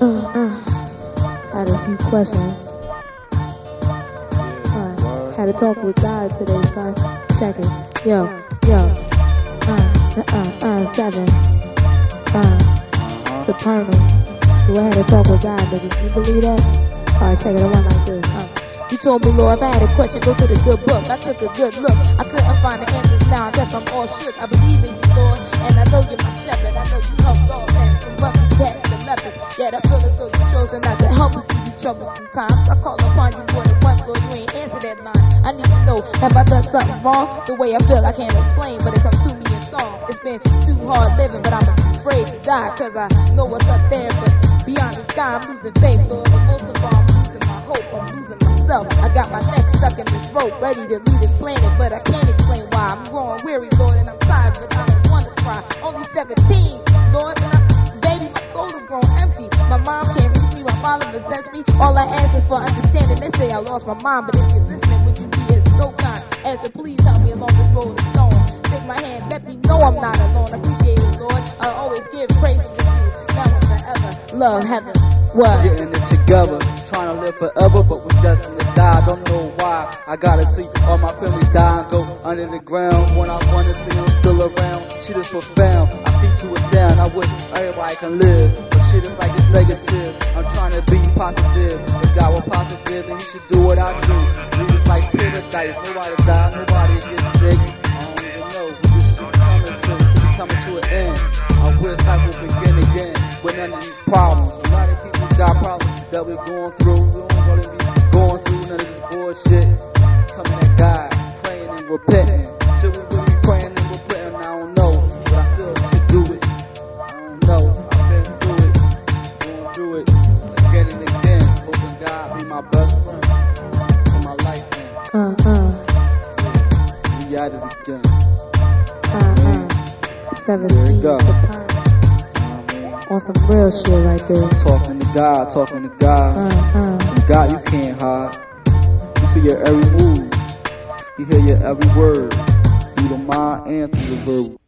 Uh, uh. Had a few questions. Uh, had a talk with God today, son. Check it. Yo, yo. Uh, uh, uh, seven. Uh, supernal. I had a talk with God, did you believe that? Alright, check it. I went like this. Uh. You told me, Lord, if I had a question, go to the good book. I took a good look. I couldn't find the answers now. I guess I'm all shook. I believe in you, Lord, You've chosen not to help me through troubles sometimes. I call upon you more than once, Lord, you ain't answered that line. I need to know, have I done something wrong? The way I feel, I can't explain, but it comes to me in song. It's been too hard living, but I'm afraid to die, cause I know what's up there, but beyond the sky, I'm losing faith, Lord. But most of all, I'm losing my hope, I'm losing myself. I got my neck stuck in this rope, ready to leave this planet, but I can't explain why. I'm growing weary, Lord, and I'm tired, but I don't want to cry. Only 17, me. All I ask is for understanding. They say I lost my mind, but if you're listening, would you be as so kind as to please help me along this road of stone? Take my hand, let me know I'm not alone. Appreciate it, Lord. I always give praise to you, now and forever. Love, heaven, what? Getting it together, trying to live forever, but we're destined to die. Don't know why. I gotta see all my family die and go under the ground. When I wanna see them still around, shit is profound. I see to it down. I wish everybody can live, shit is like it's negative. I'm trying to be positive. If God were positive, then He should do what I do. We just like paradise. Nobody die, nobody gets sick. I don't even know. We just coming to, to be coming to an end. I wish I would begin again with none of these problems. A lot of people got problems that we're going through. We don't really be going through none of this bullshit. Coming at God, praying and repenting. My best friend for my life. Uh, uh, We at it again. uh, uh. Seven There you go. mean, On some real shit right there. talking to God, talking to God. Uh, uh. From God, you can't hide. You see your every move. You hear your every word. Through the mind and through the verbal.